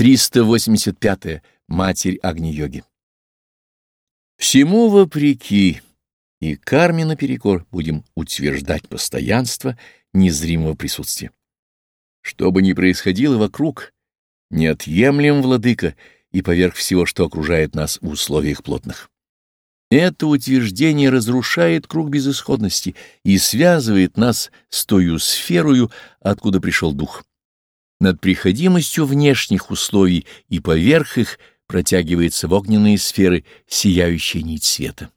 385. -е. Матерь Агни-йоги. Всему вопреки и карме наперекор будем утверждать постоянство незримого присутствия. Что бы ни происходило вокруг, неотъемлем, владыка, и поверх всего, что окружает нас в условиях плотных. Это утверждение разрушает круг безысходности и связывает нас с тою сферою, откуда пришел дух. Над приходимостью внешних условий и поверх их протягивается в огненные сферы сияющая нить света.